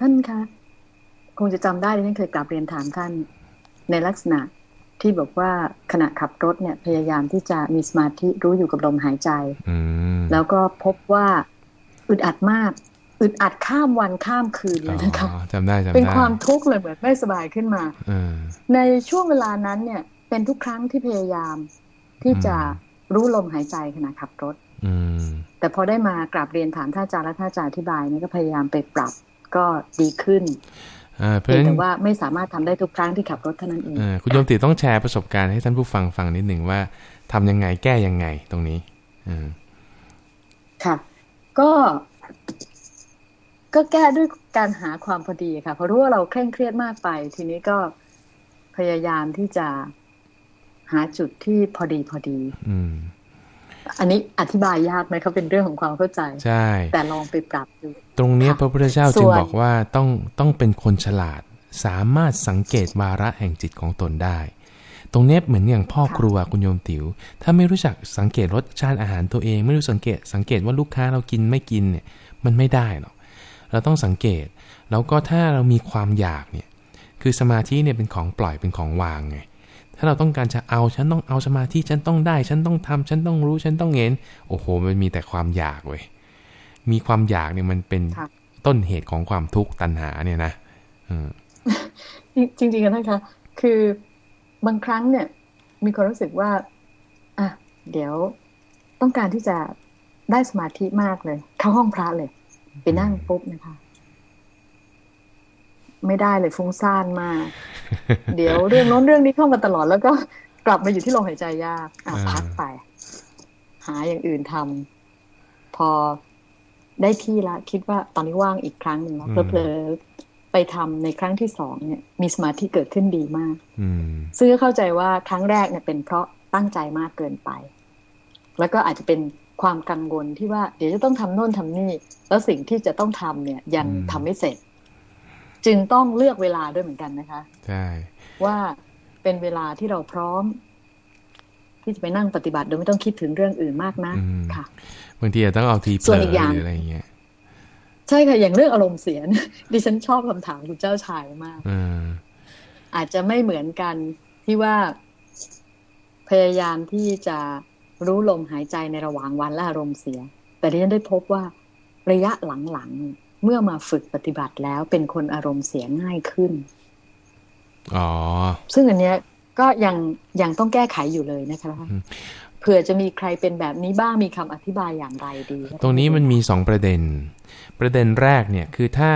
ท่านคะคงจะจำได้ที่ท่านเคยกลับเรียนถามท่าน ในลักษณะที่บอกว่าขณะขับรถเนี่ยพยายามที่จะมีสมาธิรู้อยู่กับลมหายใจอืมแล้วก็พบว่าอึดอัดมากอึดอัดข้ามวันข้ามคืนเลยนะคะอ๋อจำได้จำได้เป็นความทุกข์เลยเหมือนไม่สบายขึ้นมาเออในช่วงเวลานั้นเนี่ย เป็นทุกครั้งที่พยายามที่จะรู้ลมหายใจขณะขับรถอืมแต่พอได้มากราบเรียนถามท่านอาจารย์และท่านอาจารย์อธิบายนี่ก็พยายามไปปรับ ก็ดีขึ้นอ่าเพราะเพียฉะงนั้นแต่ว่าไม่สามารถทำได้ทุกครั้งที่ขับรถเท่านั้นเองเอ่อคุณโยมติต้องแชร์ประสบการณ์ให้ท่านผู้ฟังฟังนิดหนึ่งว่าทำยังไงแก้ยังไงตรงนี้อืมค่ะ ก็ก็แก้ด้วยการหาความพอดีค่ะเพราะรู้ว่าเราเคร่งเครียดมากไป ทีนี้ก็พยายามที่จะหาจุดที่พอดีพอดี อืม อันนี้อธิบายยากไหมเขาเป็นเรื่องของความเข้าใจ ใช่ แต่ลองไปปรับดู ตรงเนี้ยค่ะพระพุทธเจ้าส่จึงวนบอกว่าต้องต้องเป็นคนฉลาด สามารถสังเกตวาระแห่งจิตของตนได้ ตรงเนี้ยเหมือนอย่างพ่อครัวคุณโยมติ๋ว ถ้าไม่รู้จักสังเกตรสชาติอาหารตัวเอง ไม่รู้สังเกตสังเกตว่าลูกค้าเรากินไม่กินเนี่ย มันไม่ได้หรอก เราต้องสังเกต แล้วก็ถ้าเรามีความอยากเนี่ย คือสมาธิเนี่ยเป็นของปล่อยเป็นของวางไง ถ้าเราต้องการจะเอาฉันต้องเอาสมาธิฉันต้องได้ ฉันต้องทำฉันต้องรู้ฉันต้องเห็น โอ้โห มันมีแต่ความอยากเว้ยมีความอยากเนี่ยมันเป็นค่ะต้นเหตุของความทุกข์ตัณหาเนี่ยนะอืมจริงๆกันนะคะคือบางครั้งเนี่ย มีความรู้สึกว่า อะเดี๋ยวต้องการที่จะได้สมาธิมากเลย เข้าห้องพระเลย ไปนั่งปุ๊บนะคะ ไม่ได้เลยฟุ้งซ่านมาก เดี๋ยวเรื่องโน้นเรื่องนี้เข้ามาตลอดแล้วก็กลับมาอยู่ที่ลมหายใจยากอะอ่าพักไป หาอย่างอื่นทำพอได้ที่ละ คิดว่าตอนนี้ว่างอีกครั้งหนึ่งแล้วเพลอๆไปทำในครั้งที่สองเนี่ย มีสมาธิเกิดขึ้นดีมากอืมซึ่งก็เข้าใจว่าครั้งแรกเนี่ยเป็นเพราะตั้งใจมากเกินไป แล้วก็อาจจะเป็นความกังวลที่ว่า เดี๋ยวจะต้องทำโน่นทำนี่ แล้วสิ่งที่จะต้องทำเนี่ย ยังอืมทำไม่เสร็จ จึงต้องเลือกเวลาด้วยเหมือนกันนะคะใช่ว่าเป็นเวลาที่เราพร้อม ที่จะไปนั่งปฏิบัติโดยไม่ต้องคิดถึงเรื่องอื่นมากนะอืมค่ะบางทีอาจต้องเอาทีเปส่ลวนออีกอย่างหรืออะไรอย่างเงี้ยใช่ค่ะอย่างเรื่องอารมณ์เสียเนี่ยดิฉันชอบคำถามคุณเจ้าชายมากอืมอาจจะไม่เหมือนกันที่ว่าพยายามที่จะรู้ลมหายใจในระหว่างวันและอารมณ์เสีย แต่ที่ฉันได้พบว่าระยะหลังๆ เมื่อมาฝึกปฏิบัติแล้วเป็นคนอารมณ์เสียง่ายขึ้น อ๋อ ซึ่งอันเนี้ยก็ยังยังต้องแก้ไขอยู่เลยนะคะอืมเผื่อจะมีใครเป็นแบบนี้บ้างมีคำอธิบายอย่างไรดี ตรงนี้มันมีสองประเด็น ประเด็นแรกเนี่ยคือถ้า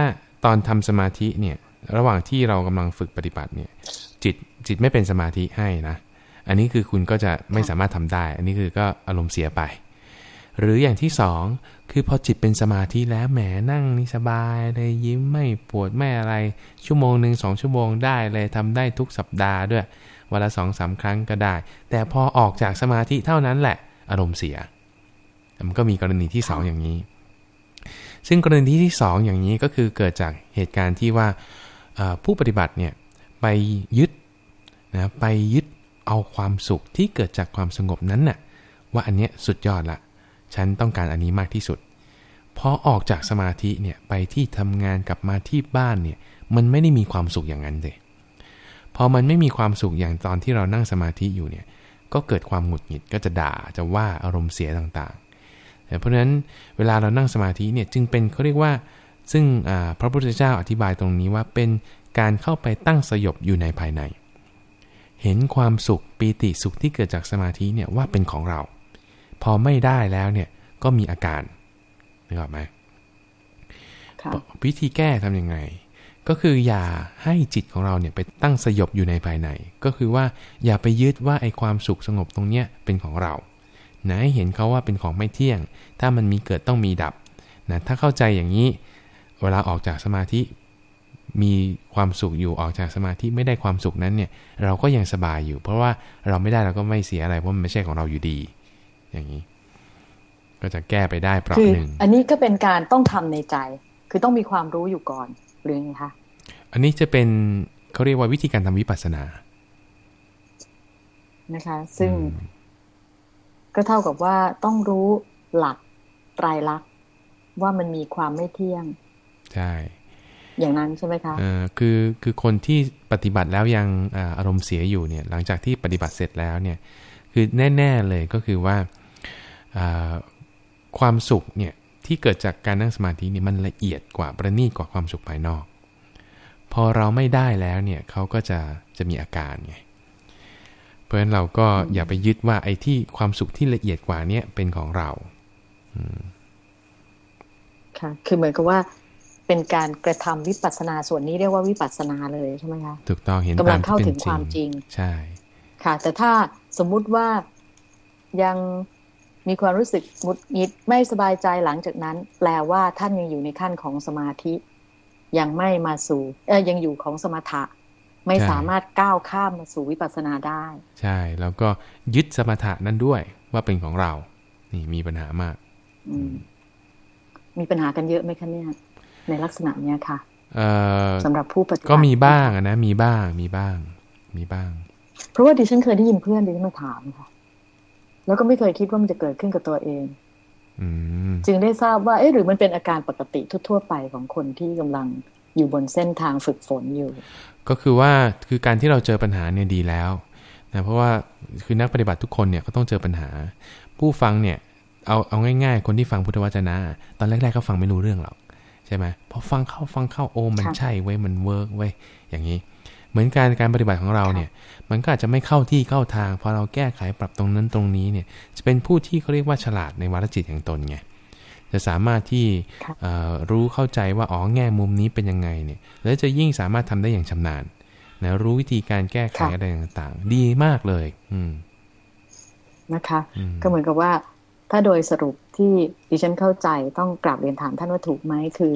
ตอนทำสมาธิเนี่ย ระหว่างที่เรากำลังฝึกปฏิบัติเนี่ย จิตจิตไม่เป็นสมาธิให้นะ อันนี้คือคุณก็จะไม่สามารถทำได้ อันนี้คือก็อารมณ์เสียไป หรืออย่างที่สองคือพอจิตเป็นสมาธิแล้วแหมนั่งนี่สบายเลยยิ้มไม่ปวดไม่อะไร ชั่วโมงหนึ่งสองชั่วโมงได้เลยทำได้ทุกสัปดาห์ด้วยวันละสองสามครั้งก็ได้ แต่พอออกจากสมาธิเท่านั้นแหละ อารมณ์เสีย มันก็มีกรณีที่สองอย่างนี้ ซึ่งกรณีที่สองอย่างนี้ก็คือเกิดจากเหตุการณ์ที่ว่าเอ่อผู้ปฏิบัติเนี่ยไปยึดนะไปยึดเอาความสุขที่เกิดจากความสงบนั้นน่ะว่าอันเนี้ยสุดยอดละ ฉันต้องการอันนี้มากที่สุดพอออกจากสมาธิเนี่ยไปที่ทำงานกลับมาที่บ้านเนี่ยมันไม่ได้มีความสุขอย่างนั้นเลยพอมันไม่มีความสุขอย่างตอนที่เรานั่งสมาธิอยู่เนี่ยก็เกิดความหงุดหงิดก็จะด่าจะว่าอารมณ์เสียต่างๆแต่เพราะฉะนั้นเวลาเรานั่งสมาธิเนี่ยจึงเป็นเขาเรียกว่า ซึ่งพระพุทธเจ้าอธิบายตรงนี้ว่าเป็นการเข้าไปตั้งสยบอยู่ในภายใน เห็นความสุขปีติสุขที่เกิดจากสมาธิเนี่ยว่าเป็นของเรา พอไม่ได้แล้วเนี่ยก็มีอาการนึกออกไหมค่ะวิธีแก้ทำยังไง ก็คืออย่าให้จิตของเราเนี่ยไปตั้งสยบอยู่ในภายใน ก็คือว่าอย่าไปยึดว่าไอ้ความสุขสงบตรงเนี้ยเป็นของเรานะให้เห็นเขาว่าเป็นของไม่เที่ยง ถ้ามันมีเกิดต้องมีดับนะถ้าเข้าใจอย่างนี้ เวลาออกจากสมาธิมีความสุขอยู่ออกจากสมาธิไม่ได้ความสุขนั้นเนี่ย เราก็ยังสบายอยู่ เพราะว่าเราไม่ได้เราก็ไม่เสียอะไรเพราะมันไม่ใช่ของเราอยู่ดี อย่างนี้ ก็จะแก้ไปได้เปราะคือหนึ่งอันนี้ก็เป็นการต้องทำในใจ คือต้องมีความรู้อยู่ก่อนหรือไงคะอันนี้จะเป็นเขาเรียกว่าวิธีการทำวิปัสสนานะคะ ซึ่งอืมก็เท่ากับว่าต้องรู้หลักไตรลักษณ์ว่ามันมีความไม่เที่ยง ใช่ อย่างนั้นใช่ไหมคะเออคือคือคนที่ปฏิบัติแล้วยังอารมณ์เสียอยู่เนี่ย หลังจากที่ปฏิบัติเสร็จแล้วเนี่ย คือแน่ ๆเลยก็คือว่า ความสุขเนี่ยที่เกิดจากการนั่งสมาธินี่มันละเอียดกว่าประณีตกว่าความสุขภายนอก พอเราไม่ได้แล้วเนี่ยเขาก็จะจะมีอาการไงเพราะฉะนั้นเราก็อย่าไปยึดว่าไอ้ที่ความสุขที่ละเอียดกว่านี้เป็นของเราค่ะคือเหมือนกับว่าเป็นการกระทำวิปัสสนาส่วนนี้เรียกว่าวิปัสสนาเลยใช่ไหมคะถูกต้องเห็นกำลังเข้าถึงความจริง ใช่ ค่ะ แต่ถ้าสมมุติว่ายัง มีความรู้สึกมุดงิดไม่สบายใจหลังจากนั้น แปลว่าท่านยังอยู่ในขั้นของสมาธิ ยังไม่มาสู่เออยังอยู่ของสมถะ ไม่สามารถก้าวข้ามมาสู่วิปัสสนาได้ ใช่ แล้วก็ยึดสมถะนั้นด้วยว่าเป็นของเรา นี่มีปัญหามากมีปัญหากันเยอะไหมคะเนี่ย ในลักษณะเนี้ยค่ะสำหรับผู้ปฏิบัติก็มีบ้างนะมีบ้างมีบ้าง มีบ้าง เพราะว่าดิฉันเคยได้ยินเพื่อนดิฉันมาถามค่ะ แล้วก็ไม่เคยคิดว่ามันจะเกิดขึ้นกับตัวเองจึงได้ทราบว่าเอ๊ะหรือมันเป็นอาการปกติทั่วๆไปของคนที่กำลังอยู่บนเส้นทางฝึกฝนอยู่ ก็คือว่าคือการที่เราเจอปัญหาเนี่ยดีแล้วนะเพราะว่าคือนักปฏิบัติทุกคนเนี่ยก็ต้องเจอปัญหา ผู้ฟังเนี่ยเอาเอาง่าย ๆ คนที่ฟังพุทธวจนะ ตอนแรกๆก็ฟังไม่รู้เรื่องหรอกใช่ไหมพอฟังเข้าฟังเข้าโอ้มันใช่เว้ยมัน work เว้ยอย่างนี้ เหมือนการการปฏิบัติของเราเนี่ย มันก็อาจจะไม่เข้าที่เข้าทาง พอเราแก้ไขปรับตรงนั้นตรงนี้เนี่ย จะเป็นผู้ที่เขาเรียกว่าฉลาดในวารจิตแห่งตนไง จะสามารถที่รู้เข้าใจว่าอ๋อแง่มุมนี้เป็นยังไงเนี่ย แล้วจะยิ่งสามารถทำได้อย่างชำนาญนะรู้วิธีการแก้ไขอะไรต่างๆ ดีมากเลย อืมนะคะ ก็เหมือนกับว่า ถ้าโดยสรุปที่ดิฉันเข้าใจต้องกลับเรียนถามท่านว่าถูกไหมคือ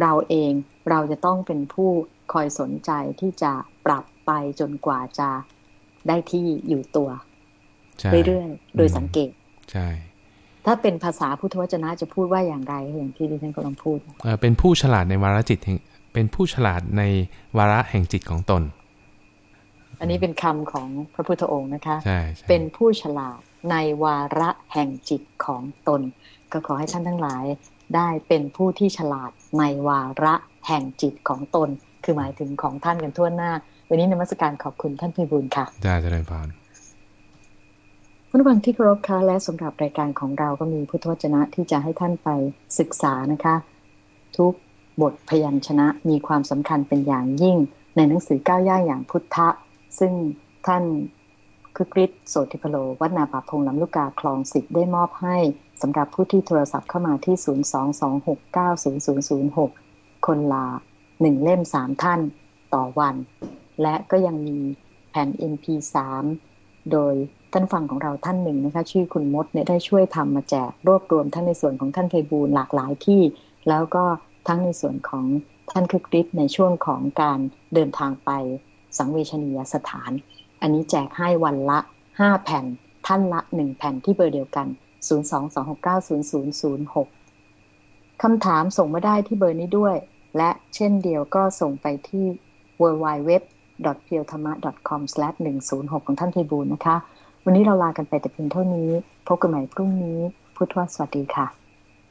เราเองเราจะต้องเป็นผู้คอยสนใจที่จะ ปรับไปจนกว่าจะได้ที่อยู่ตัวเรื่อยๆ โดยสังเกต ใช่ ถ้าเป็นภาษาพุทธวจนะจะพูดว่าอย่างไรอย่างที่ดิฉันกำลังพูดเป็นผู้ฉลาดในวาระจิตเป็นผู้ฉลาดในวาระแห่งจิตของตน อันนี้เป็นคำของพระพุทธองค์นะคะ ใช่เป็นผู้ฉลาดในวาระแห่งจิตของตน ก็ขอให้ท่านทั้งหลายได้เป็นผู้ที่ฉลาดในวาระแห่งจิตของตน คือหมายถึงของท่านกันทั่วหน้า วันนี้นมัสการขอบคุณท่านพิบูลค่ะได้จะได้พานผู้ฟังที่เคารพค่ะและสำหรับรายการของเราก็มีพุทธวจนะที่จะให้ท่านไปศึกษานะคะ ทุกบทพยัญชนะมีความสำคัญเป็นอย่างยิ่ง ในหนังสือก้าวย่างอย่างพุทธะ ซึ่งท่านคือกริชโสติพโล วัดนาป่าพงลำลูกกาคลองสิบได้มอบให้สำหรับผู้ที่โทรศัพท์เข้ามาที่ 022690006 คนลา หนึ่งเล่มสามท่านต่อวัน และก็ยังมีแผ่น MP3 โดยท่านฟังของเราท่านหนึ่งนะคะชื่อคุณมดเนี่ยได้ช่วยทำมาแจกรวบรวมทั้งในส่วนของท่านเพบูลหลากหลายที่ แล้วก็ทั้งในส่วนของท่านคึกฤทธิ์ในช่วงของการเดินทางไปสังเวชนียสถาน อันนี้แจกให้วันละ 5 แผ่นท่านละ 1 แผ่นที่เบอร์เดียวกัน 022690006คำถามส่งมาได้ที่เบอร์นี้ด้วย และเช่นเดียวก็ส่งไปที่ w w w p i e l t h a m a c o m 106ของท่านเทบูลนะคะ วันนี้เราลากันไปแต่เพียงเท่านี้ พบกันใหม่พรุ่งนี้ พุทธวสวัสดีค่ะ